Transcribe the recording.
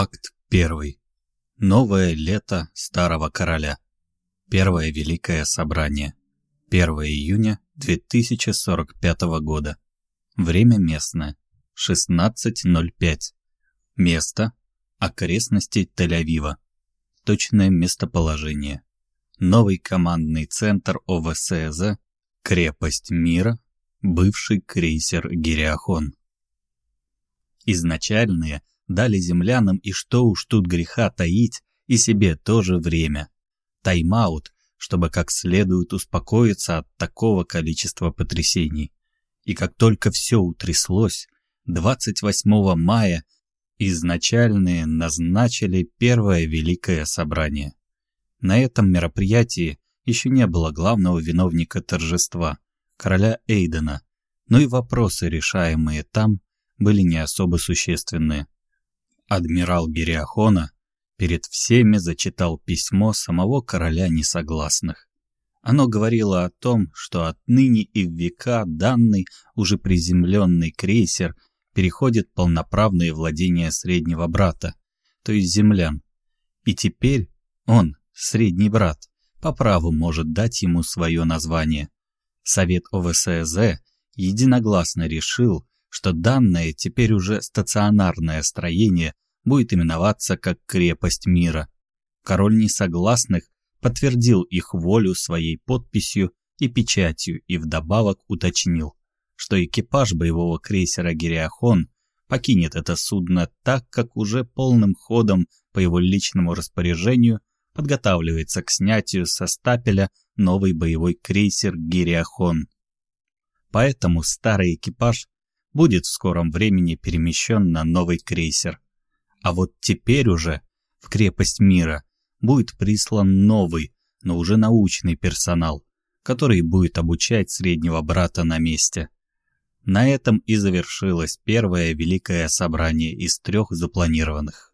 Акт 1. Новое лето Старого Короля. Первое Великое Собрание. 1 июня 2045 года. Время местное. 16.05. Место. Окрестности Тель-Авива. Точное местоположение. Новый командный центр ОВСЗ. Крепость мира. Бывший крейсер Гириахон. Изначальные дали землянам и что уж тут греха таить, и себе тоже время. Тайм-аут, чтобы как следует успокоиться от такого количества потрясений. И как только все утряслось, 28 мая изначальные назначили первое великое собрание. На этом мероприятии еще не было главного виновника торжества, короля Эйдена, но и вопросы, решаемые там, были не особо существенные. Адмирал Гириахона перед всеми зачитал письмо самого короля несогласных. Оно говорило о том, что отныне и в века данный уже приземленный крейсер переходит полноправные владения среднего брата, то есть землян. И теперь он, средний брат, по праву может дать ему свое название. Совет ОВСЗ единогласно решил, что данное теперь уже стационарное строение будет именоваться как крепость мира. Король несогласных подтвердил их волю своей подписью и печатью и вдобавок уточнил, что экипаж боевого крейсера «Гириахон» покинет это судно так, как уже полным ходом по его личному распоряжению подготавливается к снятию со стапеля новый боевой крейсер «Гириахон». Поэтому старый экипаж будет в скором времени перемещен на новый крейсер. А вот теперь уже в крепость мира будет прислан новый, но уже научный персонал, который будет обучать среднего брата на месте. На этом и завершилось первое великое собрание из трех запланированных.